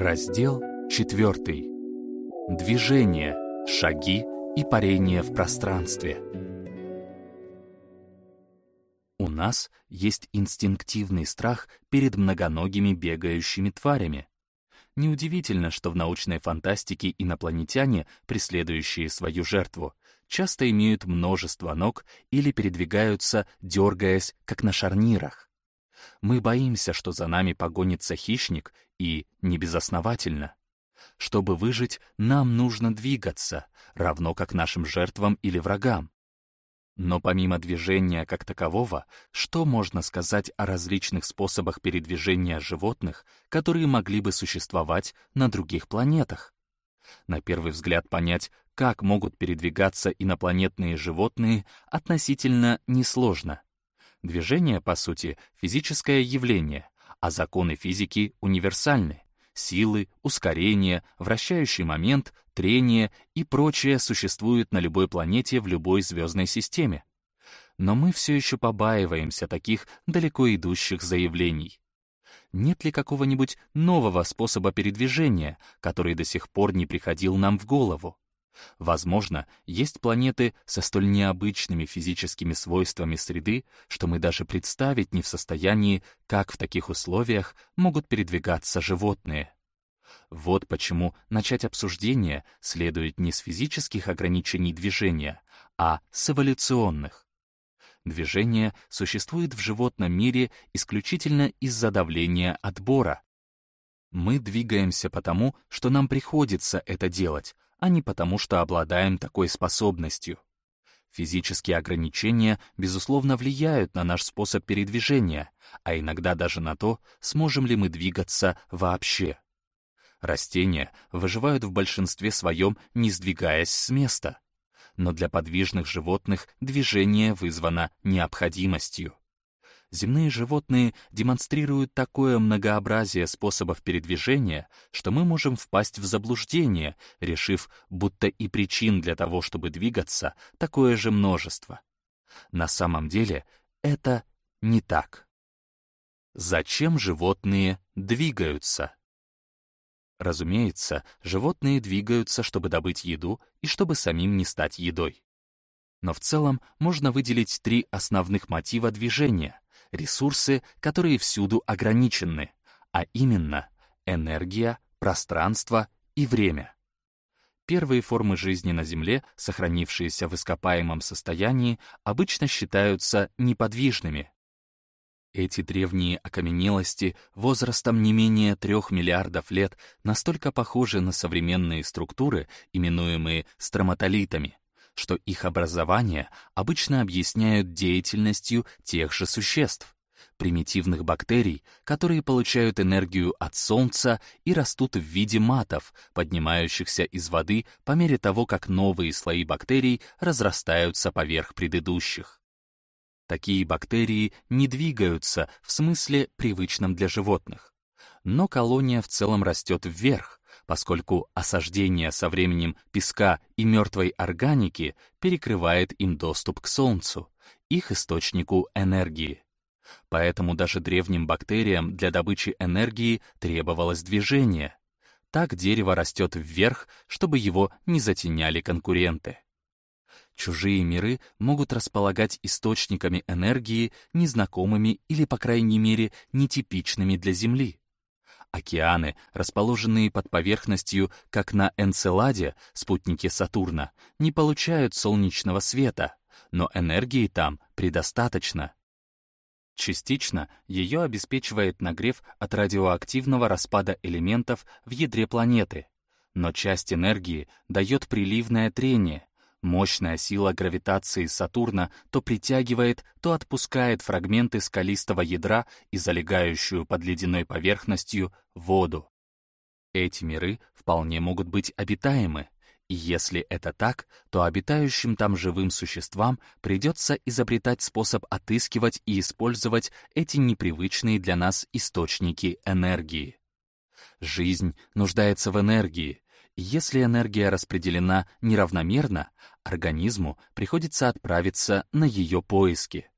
Раздел 4. Движение, шаги и парение в пространстве. У нас есть инстинктивный страх перед многоногими бегающими тварями. Неудивительно, что в научной фантастике инопланетяне, преследующие свою жертву, часто имеют множество ног или передвигаются, дергаясь, как на шарнирах. Мы боимся, что за нами погонится хищник, и небезосновательно. Чтобы выжить, нам нужно двигаться, равно как нашим жертвам или врагам. Но помимо движения как такового, что можно сказать о различных способах передвижения животных, которые могли бы существовать на других планетах? На первый взгляд понять, как могут передвигаться инопланетные животные, относительно несложно. Движение, по сути, физическое явление, а законы физики универсальны. Силы, ускорение, вращающий момент, трение и прочее существуют на любой планете в любой звездной системе. Но мы все еще побаиваемся таких далеко идущих заявлений. Нет ли какого-нибудь нового способа передвижения, который до сих пор не приходил нам в голову? Возможно, есть планеты со столь необычными физическими свойствами среды, что мы даже представить не в состоянии, как в таких условиях могут передвигаться животные. Вот почему начать обсуждение следует не с физических ограничений движения, а с эволюционных. Движение существует в животном мире исключительно из-за давления отбора. Мы двигаемся потому, что нам приходится это делать, а не потому, что обладаем такой способностью. Физические ограничения, безусловно, влияют на наш способ передвижения, а иногда даже на то, сможем ли мы двигаться вообще. Растения выживают в большинстве своем, не сдвигаясь с места. Но для подвижных животных движение вызвано необходимостью земные животные демонстрируют такое многообразие способов передвижения, что мы можем впасть в заблуждение, решив, будто и причин для того, чтобы двигаться, такое же множество. На самом деле это не так. Зачем животные двигаются? Разумеется, животные двигаются, чтобы добыть еду и чтобы самим не стать едой. Но в целом можно выделить три основных мотива движения, ресурсы, которые всюду ограничены, а именно энергия, пространство и время. Первые формы жизни на Земле, сохранившиеся в ископаемом состоянии, обычно считаются неподвижными. Эти древние окаменелости возрастом не менее трех миллиардов лет настолько похожи на современные структуры, именуемые строматолитами, что их образование обычно объясняют деятельностью тех же существ, примитивных бактерий, которые получают энергию от Солнца и растут в виде матов, поднимающихся из воды по мере того, как новые слои бактерий разрастаются поверх предыдущих. Такие бактерии не двигаются в смысле привычном для животных. Но колония в целом растет вверх, поскольку осаждение со временем песка и мертвой органики перекрывает им доступ к Солнцу, их источнику энергии. Поэтому даже древним бактериям для добычи энергии требовалось движение. Так дерево растет вверх, чтобы его не затеняли конкуренты. Чужие миры могут располагать источниками энергии, незнакомыми или, по крайней мере, нетипичными для Земли. Океаны, расположенные под поверхностью, как на Энцеладе, спутнике Сатурна, не получают солнечного света, но энергии там предостаточно. Частично ее обеспечивает нагрев от радиоактивного распада элементов в ядре планеты, но часть энергии дает приливное трение, Мощная сила гравитации Сатурна то притягивает, то отпускает фрагменты скалистого ядра и залегающую под ледяной поверхностью воду. Эти миры вполне могут быть обитаемы, и если это так, то обитающим там живым существам придется изобретать способ отыскивать и использовать эти непривычные для нас источники энергии. Жизнь нуждается в энергии, если энергия распределена неравномерно, организму приходится отправиться на ее поиски.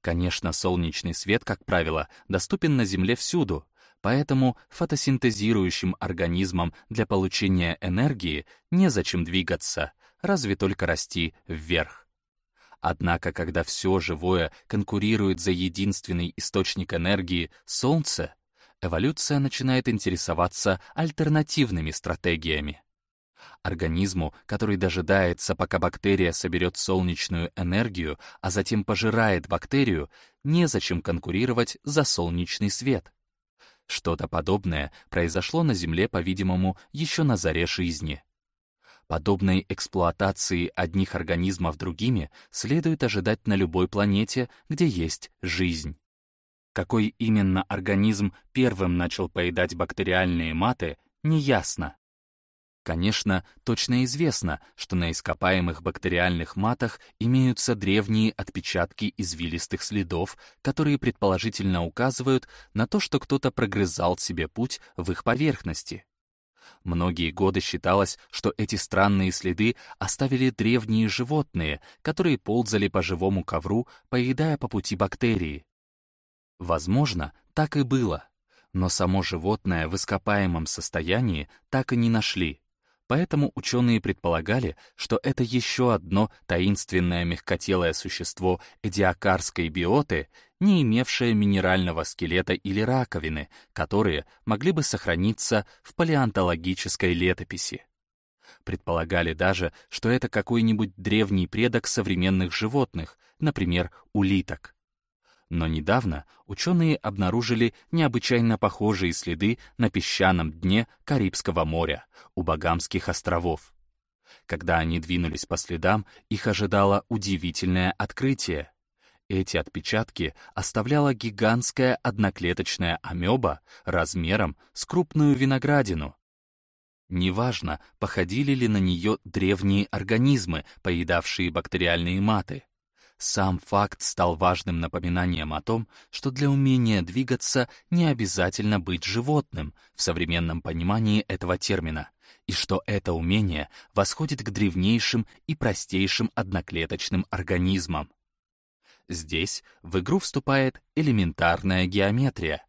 Конечно, солнечный свет, как правило, доступен на Земле всюду, Поэтому фотосинтезирующим организмам для получения энергии незачем двигаться, разве только расти вверх. Однако, когда все живое конкурирует за единственный источник энергии — Солнце, эволюция начинает интересоваться альтернативными стратегиями. Организму, который дожидается, пока бактерия соберет солнечную энергию, а затем пожирает бактерию, незачем конкурировать за солнечный свет. Что-то подобное произошло на Земле, по-видимому, еще на заре жизни. Подобной эксплуатации одних организмов другими следует ожидать на любой планете, где есть жизнь. Какой именно организм первым начал поедать бактериальные маты, неясно. Конечно, точно известно, что на ископаемых бактериальных матах имеются древние отпечатки извилистых следов, которые предположительно указывают на то, что кто-то прогрызал себе путь в их поверхности. Многие годы считалось, что эти странные следы оставили древние животные, которые ползали по живому ковру, поедая по пути бактерии. Возможно, так и было, но само животное в ископаемом состоянии так и не нашли. Поэтому ученые предполагали, что это еще одно таинственное мягкотелое существо эдиакарской биоты, не имевшее минерального скелета или раковины, которые могли бы сохраниться в палеонтологической летописи. Предполагали даже, что это какой-нибудь древний предок современных животных, например, улиток. Но недавно ученые обнаружили необычайно похожие следы на песчаном дне Карибского моря, у Багамских островов. Когда они двинулись по следам, их ожидало удивительное открытие. Эти отпечатки оставляла гигантская одноклеточная амеба размером с крупную виноградину. Неважно, походили ли на нее древние организмы, поедавшие бактериальные маты. Сам факт стал важным напоминанием о том, что для умения двигаться не обязательно быть животным в современном понимании этого термина, и что это умение восходит к древнейшим и простейшим одноклеточным организмам. Здесь в игру вступает элементарная геометрия.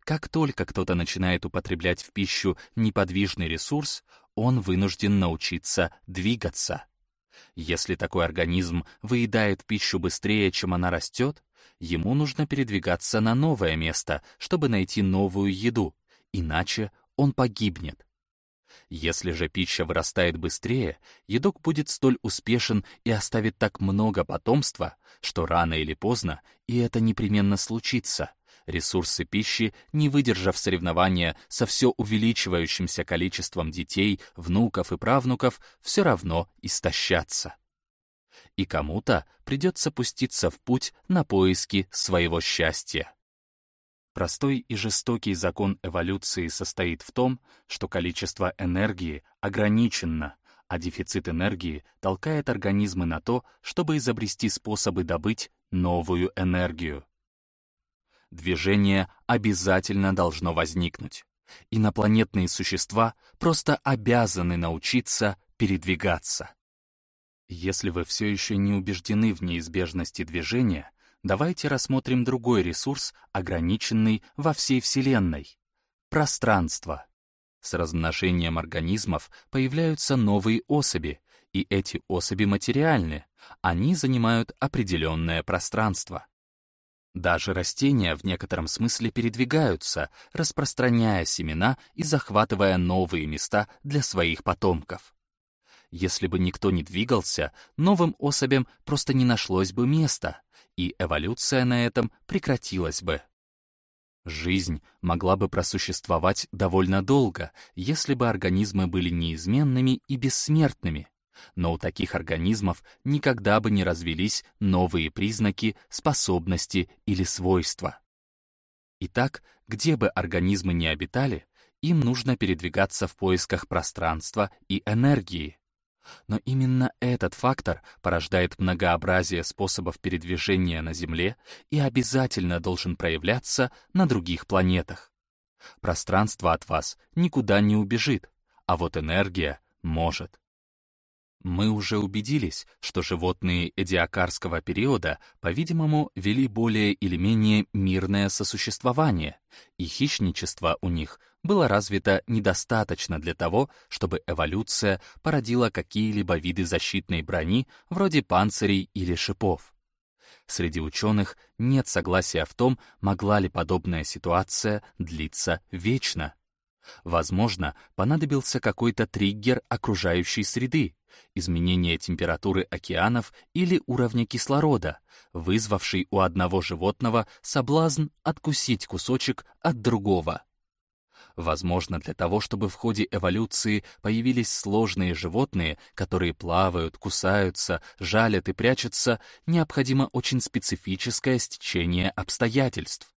Как только кто-то начинает употреблять в пищу неподвижный ресурс, он вынужден научиться двигаться. Если такой организм выедает пищу быстрее, чем она растет, ему нужно передвигаться на новое место, чтобы найти новую еду, иначе он погибнет. Если же пища вырастает быстрее, едок будет столь успешен и оставит так много потомства, что рано или поздно, и это непременно случится — ресурсы пищи, не выдержав соревнования со все увеличивающимся количеством детей, внуков и правнуков, все равно истощатся. И кому-то придется пуститься в путь на поиски своего счастья. Простой и жестокий закон эволюции состоит в том, что количество энергии ограничено, а дефицит энергии толкает организмы на то, чтобы изобрести способы добыть новую энергию движение обязательно должно возникнуть. Инопланетные существа просто обязаны научиться передвигаться. Если вы все еще не убеждены в неизбежности движения, давайте рассмотрим другой ресурс, ограниченный во всей Вселенной — пространство. С размножением организмов появляются новые особи, и эти особи материальны, они занимают определенное пространство. Даже растения в некотором смысле передвигаются, распространяя семена и захватывая новые места для своих потомков. Если бы никто не двигался, новым особям просто не нашлось бы места, и эволюция на этом прекратилась бы. Жизнь могла бы просуществовать довольно долго, если бы организмы были неизменными и бессмертными, но у таких организмов никогда бы не развелись новые признаки, способности или свойства. Итак, где бы организмы ни обитали, им нужно передвигаться в поисках пространства и энергии. Но именно этот фактор порождает многообразие способов передвижения на Земле и обязательно должен проявляться на других планетах. Пространство от вас никуда не убежит, а вот энергия может. Мы уже убедились, что животные эдиакарского периода, по-видимому, вели более или менее мирное сосуществование, и хищничество у них было развито недостаточно для того, чтобы эволюция породила какие-либо виды защитной брони вроде панцирей или шипов. Среди ученых нет согласия в том, могла ли подобная ситуация длиться вечно. Возможно, понадобился какой-то триггер окружающей среды, изменение температуры океанов или уровня кислорода, вызвавший у одного животного соблазн откусить кусочек от другого. Возможно, для того, чтобы в ходе эволюции появились сложные животные, которые плавают, кусаются, жалят и прячутся, необходимо очень специфическое стечение обстоятельств.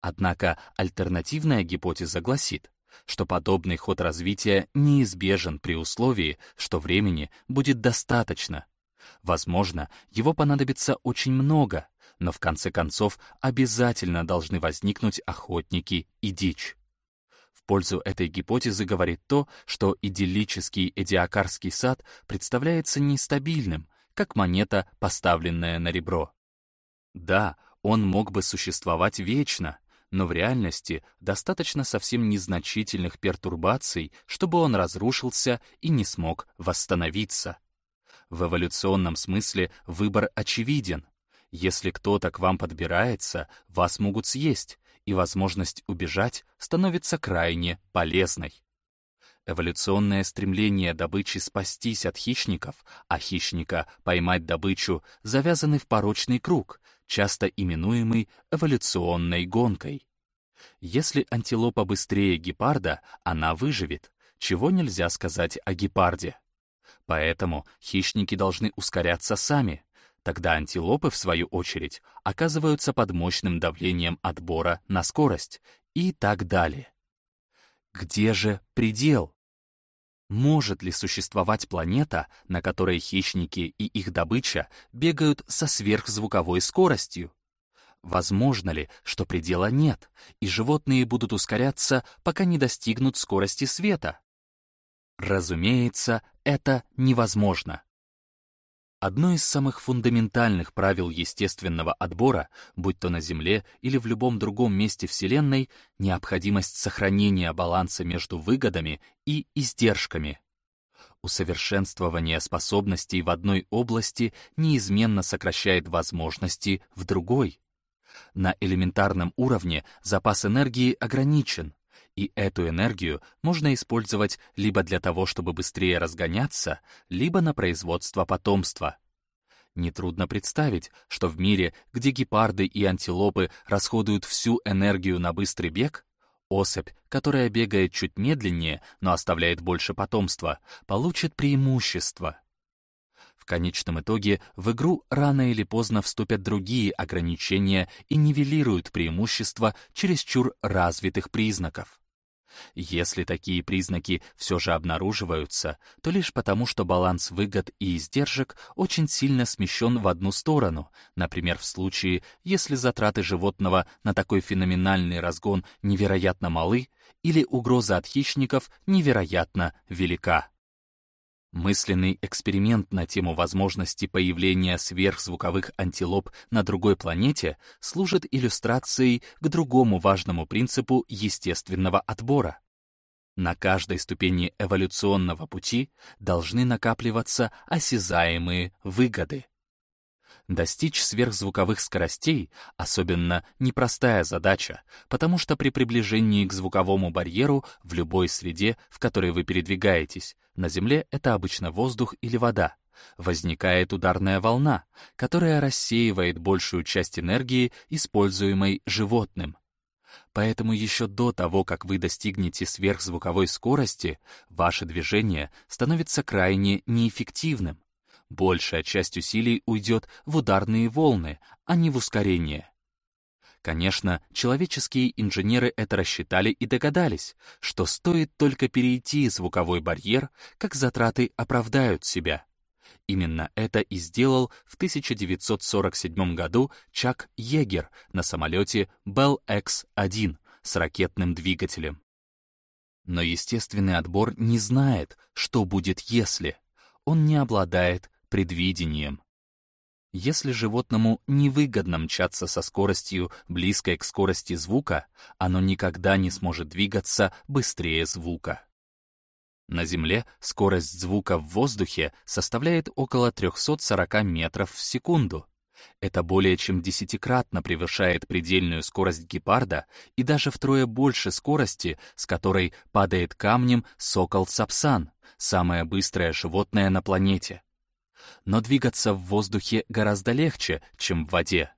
Однако альтернативная гипотеза гласит, что подобный ход развития неизбежен при условии, что времени будет достаточно. Возможно, его понадобится очень много, но в конце концов обязательно должны возникнуть охотники и дичь. В пользу этой гипотезы говорит то, что идиллический эдиакарский сад представляется нестабильным, как монета, поставленная на ребро. Да, он мог бы существовать вечно, но в реальности достаточно совсем незначительных пертурбаций, чтобы он разрушился и не смог восстановиться. В эволюционном смысле выбор очевиден. Если кто-то к вам подбирается, вас могут съесть, и возможность убежать становится крайне полезной. Эволюционное стремление добычи спастись от хищников, а хищника поймать добычу завязаны в порочный круг, часто именуемый эволюционной гонкой. Если антилопа быстрее гепарда, она выживет, чего нельзя сказать о гепарде. Поэтому хищники должны ускоряться сами, тогда антилопы, в свою очередь, оказываются под мощным давлением отбора на скорость и так далее. Где же предел? Может ли существовать планета, на которой хищники и их добыча бегают со сверхзвуковой скоростью? Возможно ли, что предела нет, и животные будут ускоряться, пока не достигнут скорости света? Разумеется, это невозможно. Одно из самых фундаментальных правил естественного отбора, будь то на Земле или в любом другом месте Вселенной, необходимость сохранения баланса между выгодами и издержками. Усовершенствование способностей в одной области неизменно сокращает возможности в другой. На элементарном уровне запас энергии ограничен, и эту энергию можно использовать либо для того, чтобы быстрее разгоняться, либо на производство потомства. Нетрудно представить, что в мире, где гепарды и антилопы расходуют всю энергию на быстрый бег, особь, которая бегает чуть медленнее, но оставляет больше потомства, получит преимущество. В конечном итоге в игру рано или поздно вступят другие ограничения и нивелируют преимущества чересчур развитых признаков. Если такие признаки все же обнаруживаются, то лишь потому, что баланс выгод и издержек очень сильно смещен в одну сторону, например, в случае, если затраты животного на такой феноменальный разгон невероятно малы или угроза от хищников невероятно велика. Мысленный эксперимент на тему возможности появления сверхзвуковых антилоп на другой планете служит иллюстрацией к другому важному принципу естественного отбора. На каждой ступени эволюционного пути должны накапливаться осязаемые выгоды. Достичь сверхзвуковых скоростей особенно непростая задача, потому что при приближении к звуковому барьеру в любой среде, в которой вы передвигаетесь, на Земле это обычно воздух или вода, возникает ударная волна, которая рассеивает большую часть энергии, используемой животным. Поэтому еще до того, как вы достигнете сверхзвуковой скорости, ваше движение становится крайне неэффективным. Большая часть усилий уйдет в ударные волны, а не в ускорение. Конечно, человеческие инженеры это рассчитали и догадались, что стоит только перейти звуковой барьер, как затраты оправдают себя. Именно это и сделал в 1947 году Чак Йегер на самолете Bell X-1 с ракетным двигателем. Но естественный отбор не знает, что будет если. он не обладает предвидением. Если животному невыгодно мчаться со скоростью, близкой к скорости звука, оно никогда не сможет двигаться быстрее звука. На Земле скорость звука в воздухе составляет около 340 метров в секунду. Это более чем десятикратно превышает предельную скорость гепарда и даже втрое больше скорости, с которой падает камнем сокол-сапсан, самое быстрое животное на планете но двигаться в воздухе гораздо легче, чем в воде.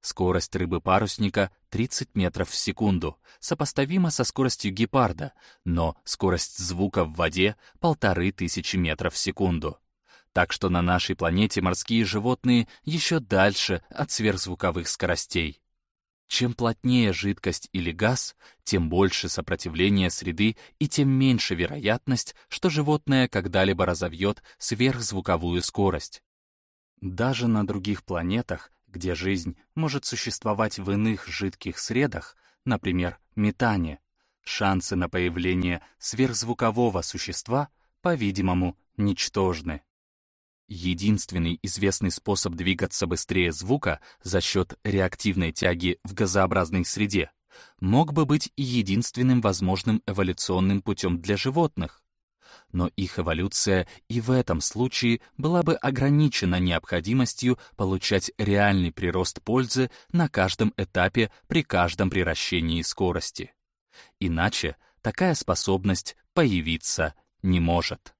Скорость рыбы-парусника 30 метров в секунду, сопоставима со скоростью гепарда, но скорость звука в воде — полторы тысячи метров в секунду. Так что на нашей планете морские животные еще дальше от сверхзвуковых скоростей. Чем плотнее жидкость или газ, тем больше сопротивление среды и тем меньше вероятность, что животное когда-либо разовьет сверхзвуковую скорость. Даже на других планетах, где жизнь может существовать в иных жидких средах, например, метане, шансы на появление сверхзвукового существа, по-видимому, ничтожны. Единственный известный способ двигаться быстрее звука за счет реактивной тяги в газообразной среде мог бы быть единственным возможным эволюционным путем для животных. Но их эволюция и в этом случае была бы ограничена необходимостью получать реальный прирост пользы на каждом этапе при каждом приращении скорости. Иначе такая способность появиться не может.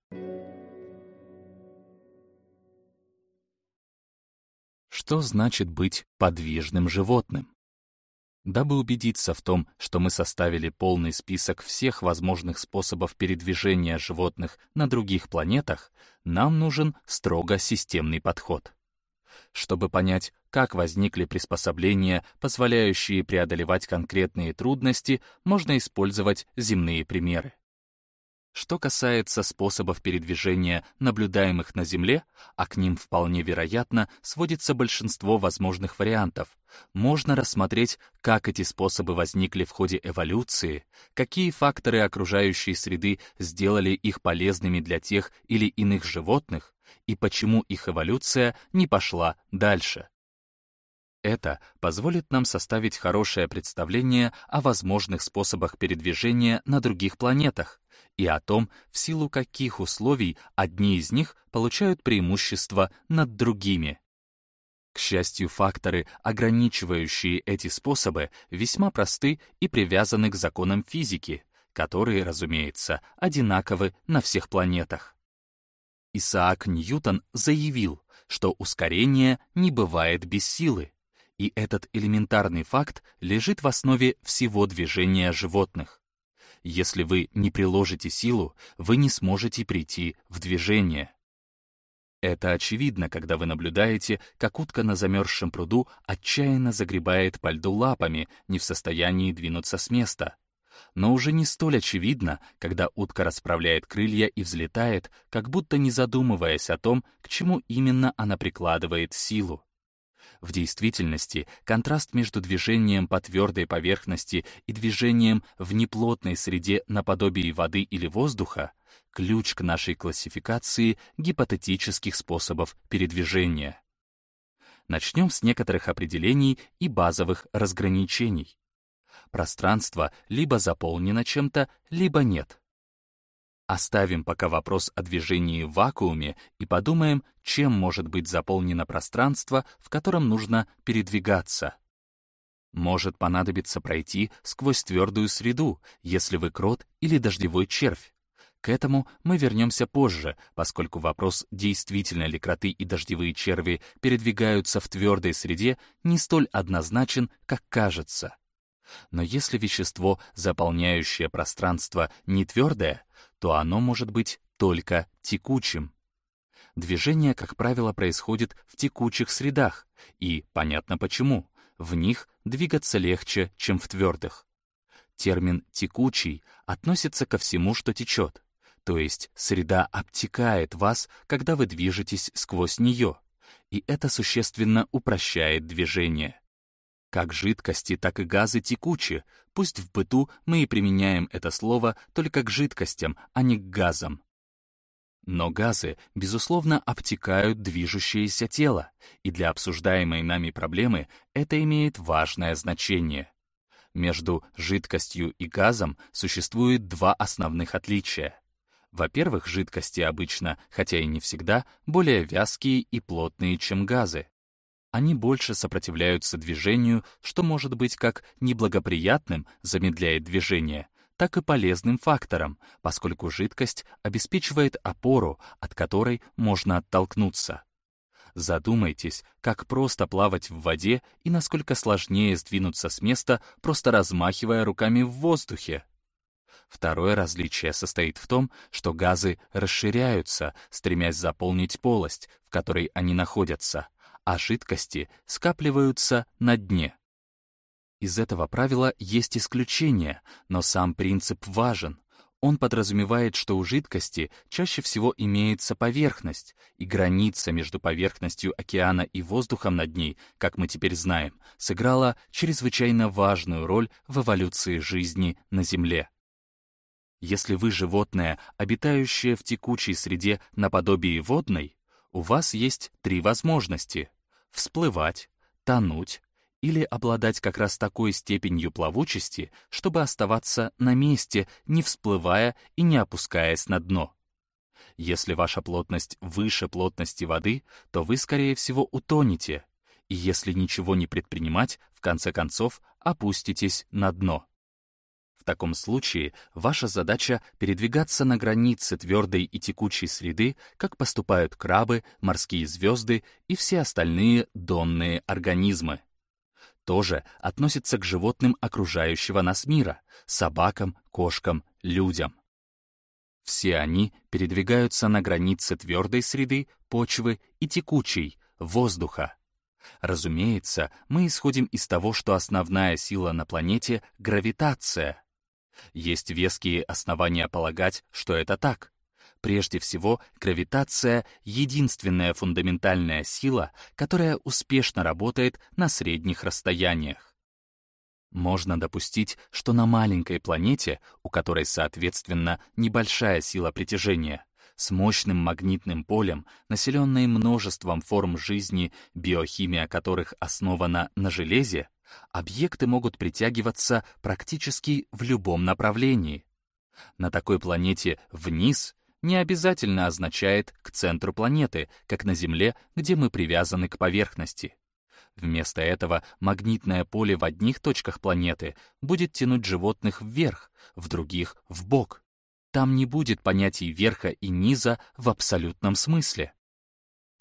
Что значит быть подвижным животным? Дабы убедиться в том, что мы составили полный список всех возможных способов передвижения животных на других планетах, нам нужен строго системный подход. Чтобы понять, как возникли приспособления, позволяющие преодолевать конкретные трудности, можно использовать земные примеры. Что касается способов передвижения, наблюдаемых на Земле, а к ним вполне вероятно сводится большинство возможных вариантов, можно рассмотреть, как эти способы возникли в ходе эволюции, какие факторы окружающей среды сделали их полезными для тех или иных животных, и почему их эволюция не пошла дальше. Это позволит нам составить хорошее представление о возможных способах передвижения на других планетах, и о том, в силу каких условий одни из них получают преимущество над другими. К счастью, факторы, ограничивающие эти способы, весьма просты и привязаны к законам физики, которые, разумеется, одинаковы на всех планетах. Исаак Ньютон заявил, что ускорение не бывает без силы, и этот элементарный факт лежит в основе всего движения животных. Если вы не приложите силу, вы не сможете прийти в движение. Это очевидно, когда вы наблюдаете, как утка на замерзшем пруду отчаянно загребает по льду лапами, не в состоянии двинуться с места. Но уже не столь очевидно, когда утка расправляет крылья и взлетает, как будто не задумываясь о том, к чему именно она прикладывает силу. В действительности контраст между движением по твердой поверхности и движением в неплотной среде наподобие воды или воздуха — ключ к нашей классификации гипотетических способов передвижения. Начнем с некоторых определений и базовых разграничений. Пространство либо заполнено чем-то, либо нет — Оставим пока вопрос о движении в вакууме и подумаем, чем может быть заполнено пространство, в котором нужно передвигаться. Может понадобиться пройти сквозь твердую среду, если вы крот или дождевой червь. К этому мы вернемся позже, поскольку вопрос, действительно ли кроты и дождевые черви передвигаются в твердой среде, не столь однозначен, как кажется. Но если вещество, заполняющее пространство, не твердое, то оно может быть только текучим. Движение, как правило, происходит в текучих средах, и понятно почему. В них двигаться легче, чем в твердых. Термин «текучий» относится ко всему, что течет, то есть среда обтекает вас, когда вы движетесь сквозь нее, и это существенно упрощает движение. Как жидкости, так и газы текучи, пусть в быту мы и применяем это слово только к жидкостям, а не к газам. Но газы, безусловно, обтекают движущееся тело, и для обсуждаемой нами проблемы это имеет важное значение. Между жидкостью и газом существует два основных отличия. Во-первых, жидкости обычно, хотя и не всегда, более вязкие и плотные, чем газы. Они больше сопротивляются движению, что может быть как неблагоприятным, замедляет движение, так и полезным фактором, поскольку жидкость обеспечивает опору, от которой можно оттолкнуться. Задумайтесь, как просто плавать в воде и насколько сложнее сдвинуться с места, просто размахивая руками в воздухе. Второе различие состоит в том, что газы расширяются, стремясь заполнить полость, в которой они находятся, а жидкости скапливаются на дне. Из этого правила есть исключение, но сам принцип важен. Он подразумевает, что у жидкости чаще всего имеется поверхность, и граница между поверхностью океана и воздухом над ней, как мы теперь знаем, сыграла чрезвычайно важную роль в эволюции жизни на Земле. Если вы животное, обитающее в текучей среде наподобие водной, у вас есть три возможности — всплывать, тонуть или обладать как раз такой степенью плавучести, чтобы оставаться на месте, не всплывая и не опускаясь на дно. Если ваша плотность выше плотности воды, то вы, скорее всего, утонете, и если ничего не предпринимать, в конце концов, опуститесь на дно. В таком случае ваша задача передвигаться на границе твердой и текучей среды, как поступают крабы, морские звезды и все остальные донные организмы тоже относится к животным окружающего нас мира — собакам, кошкам, людям. Все они передвигаются на границе твердой среды, почвы и текучей, воздуха. Разумеется, мы исходим из того, что основная сила на планете — гравитация. Есть веские основания полагать, что это так. Прежде всего, гравитация — единственная фундаментальная сила, которая успешно работает на средних расстояниях. Можно допустить, что на маленькой планете, у которой, соответственно, небольшая сила притяжения, с мощным магнитным полем, населенной множеством форм жизни, биохимия которых основана на железе, объекты могут притягиваться практически в любом направлении. На такой планете вниз не обязательно означает к центру планеты, как на Земле, где мы привязаны к поверхности. Вместо этого магнитное поле в одних точках планеты будет тянуть животных вверх, в других — в бок. Там не будет понятий верха и низа в абсолютном смысле.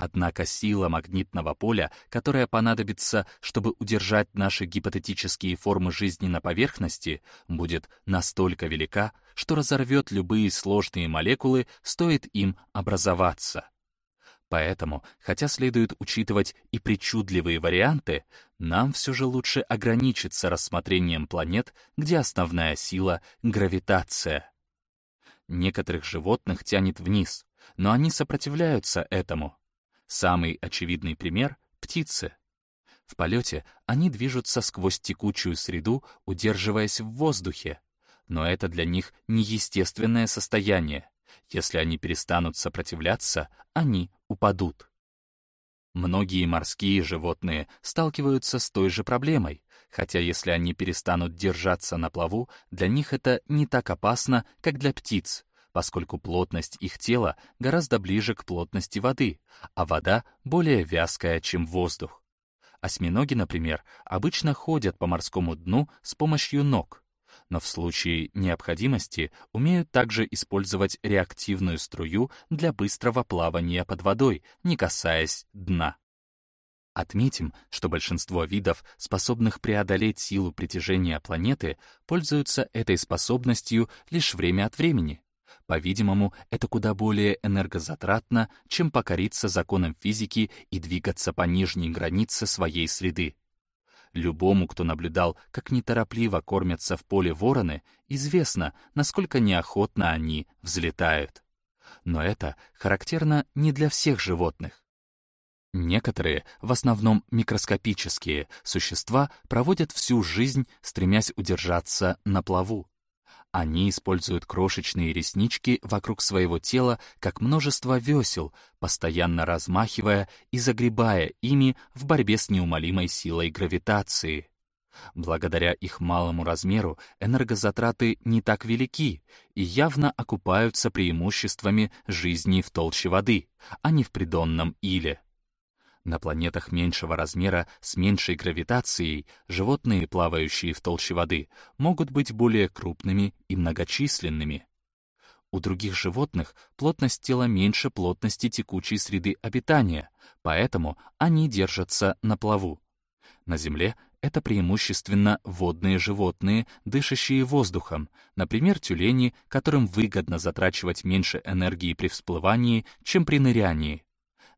Однако сила магнитного поля, которая понадобится, чтобы удержать наши гипотетические формы жизни на поверхности, будет настолько велика, что разорвет любые сложные молекулы, стоит им образоваться. Поэтому, хотя следует учитывать и причудливые варианты, нам все же лучше ограничиться рассмотрением планет, где основная сила — гравитация. Некоторых животных тянет вниз, но они сопротивляются этому — Самый очевидный пример — птицы. В полете они движутся сквозь текучую среду, удерживаясь в воздухе. Но это для них неестественное состояние. Если они перестанут сопротивляться, они упадут. Многие морские животные сталкиваются с той же проблемой, хотя если они перестанут держаться на плаву, для них это не так опасно, как для птиц, поскольку плотность их тела гораздо ближе к плотности воды, а вода более вязкая, чем воздух. Осьминоги, например, обычно ходят по морскому дну с помощью ног, но в случае необходимости умеют также использовать реактивную струю для быстрого плавания под водой, не касаясь дна. Отметим, что большинство видов, способных преодолеть силу притяжения планеты, пользуются этой способностью лишь время от времени, по-видимому, это куда более энергозатратно, чем покориться законам физики и двигаться по нижней границе своей среды. Любому, кто наблюдал, как неторопливо кормятся в поле вороны, известно, насколько неохотно они взлетают. Но это характерно не для всех животных. Некоторые, в основном микроскопические, существа проводят всю жизнь, стремясь удержаться на плаву. Они используют крошечные реснички вокруг своего тела как множество весел, постоянно размахивая и загребая ими в борьбе с неумолимой силой гравитации. Благодаря их малому размеру энергозатраты не так велики и явно окупаются преимуществами жизни в толще воды, а не в придонном иле. На планетах меньшего размера с меньшей гравитацией животные, плавающие в толще воды, могут быть более крупными и многочисленными. У других животных плотность тела меньше плотности текучей среды обитания, поэтому они держатся на плаву. На Земле это преимущественно водные животные, дышащие воздухом, например, тюлени, которым выгодно затрачивать меньше энергии при всплывании, чем при нырянии.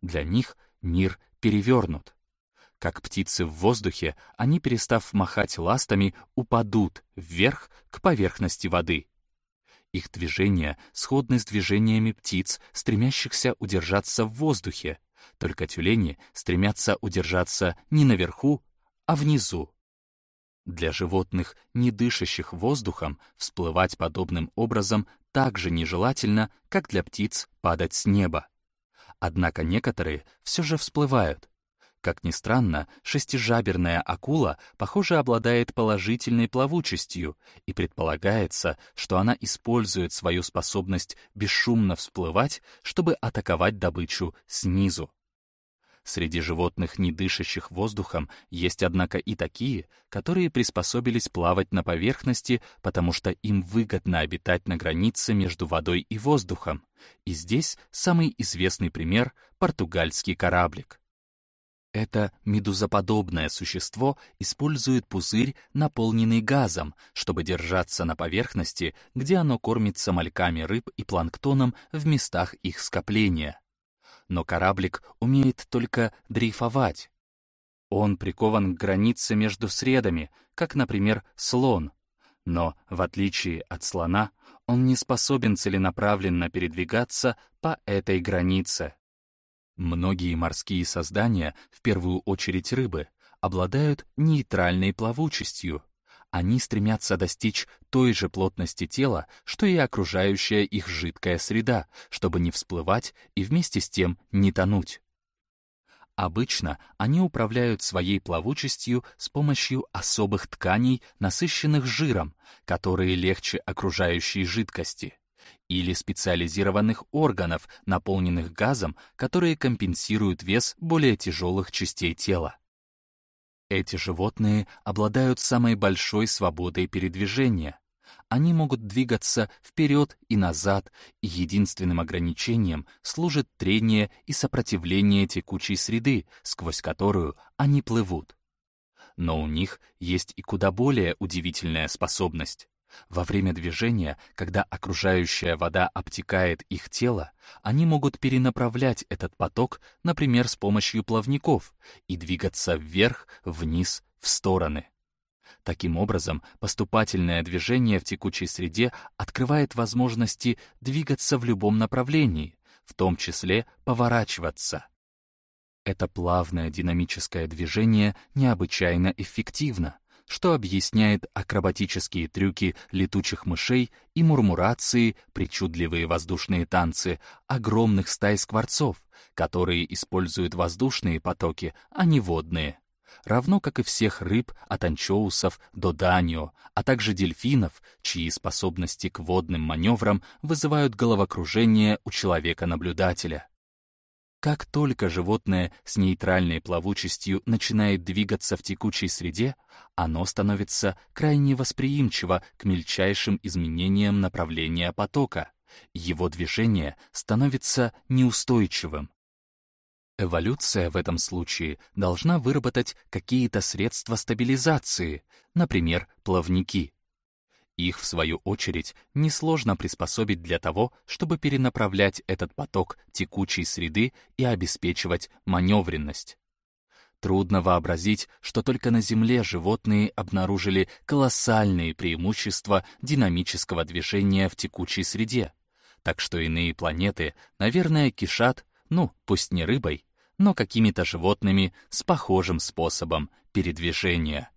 Для них мир перевернут. Как птицы в воздухе, они, перестав махать ластами, упадут вверх к поверхности воды. Их движения сходны с движениями птиц, стремящихся удержаться в воздухе, только тюлени стремятся удержаться не наверху, а внизу. Для животных, не дышащих воздухом, всплывать подобным образом так же нежелательно, как для птиц падать с неба. Однако некоторые все же всплывают. Как ни странно, шестижаберная акула, похоже, обладает положительной плавучестью, и предполагается, что она использует свою способность бесшумно всплывать, чтобы атаковать добычу снизу. Среди животных, не дышащих воздухом, есть, однако, и такие, которые приспособились плавать на поверхности, потому что им выгодно обитать на границе между водой и воздухом. И здесь самый известный пример — португальский кораблик. Это медузоподобное существо использует пузырь, наполненный газом, чтобы держаться на поверхности, где оно кормится мальками рыб и планктоном в местах их скопления но кораблик умеет только дрейфовать. Он прикован к границе между средами, как, например, слон. Но, в отличие от слона, он не способен целенаправленно передвигаться по этой границе. Многие морские создания, в первую очередь рыбы, обладают нейтральной плавучестью — они стремятся достичь той же плотности тела, что и окружающая их жидкая среда, чтобы не всплывать и вместе с тем не тонуть. Обычно они управляют своей плавучестью с помощью особых тканей, насыщенных жиром, которые легче окружающей жидкости, или специализированных органов, наполненных газом, которые компенсируют вес более тяжелых частей тела. Эти животные обладают самой большой свободой передвижения. Они могут двигаться вперед и назад, и единственным ограничением служит трение и сопротивление текучей среды, сквозь которую они плывут. Но у них есть и куда более удивительная способность. Во время движения, когда окружающая вода обтекает их тело, они могут перенаправлять этот поток, например, с помощью плавников, и двигаться вверх, вниз, в стороны. Таким образом, поступательное движение в текучей среде открывает возможности двигаться в любом направлении, в том числе поворачиваться. Это плавное динамическое движение необычайно эффективно что объясняет акробатические трюки летучих мышей и мурмурации, причудливые воздушные танцы огромных стай скворцов, которые используют воздушные потоки, а не водные. Равно как и всех рыб от анчоусов до данио, а также дельфинов, чьи способности к водным маневрам вызывают головокружение у человека-наблюдателя. Как только животное с нейтральной плавучестью начинает двигаться в текучей среде, оно становится крайне восприимчиво к мельчайшим изменениям направления потока. Его движение становится неустойчивым. Эволюция в этом случае должна выработать какие-то средства стабилизации, например, плавники. Их, в свою очередь, несложно приспособить для того, чтобы перенаправлять этот поток текучей среды и обеспечивать маневренность. Трудно вообразить, что только на Земле животные обнаружили колоссальные преимущества динамического движения в текучей среде. Так что иные планеты, наверное, кишат, ну, пусть не рыбой, но какими-то животными с похожим способом передвижения.